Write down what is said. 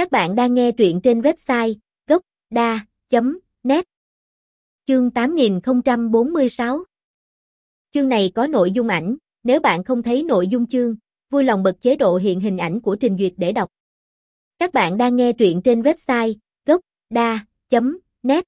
Các bạn đang nghe truyện trên website gocda.net Chương 8046 Chương này có nội dung ảnh, nếu bạn không thấy nội dung chương, vui lòng bật chế độ hiện hình ảnh của trình duyệt để đọc. Các bạn đang nghe truyện trên website gocda.net